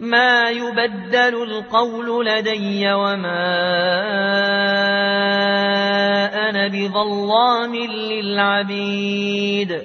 ما يبدل القول لدي وما أنا بظلام للعبيد.